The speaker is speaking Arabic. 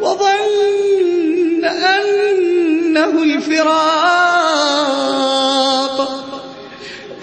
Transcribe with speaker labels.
Speaker 1: وظن أنه الفراق.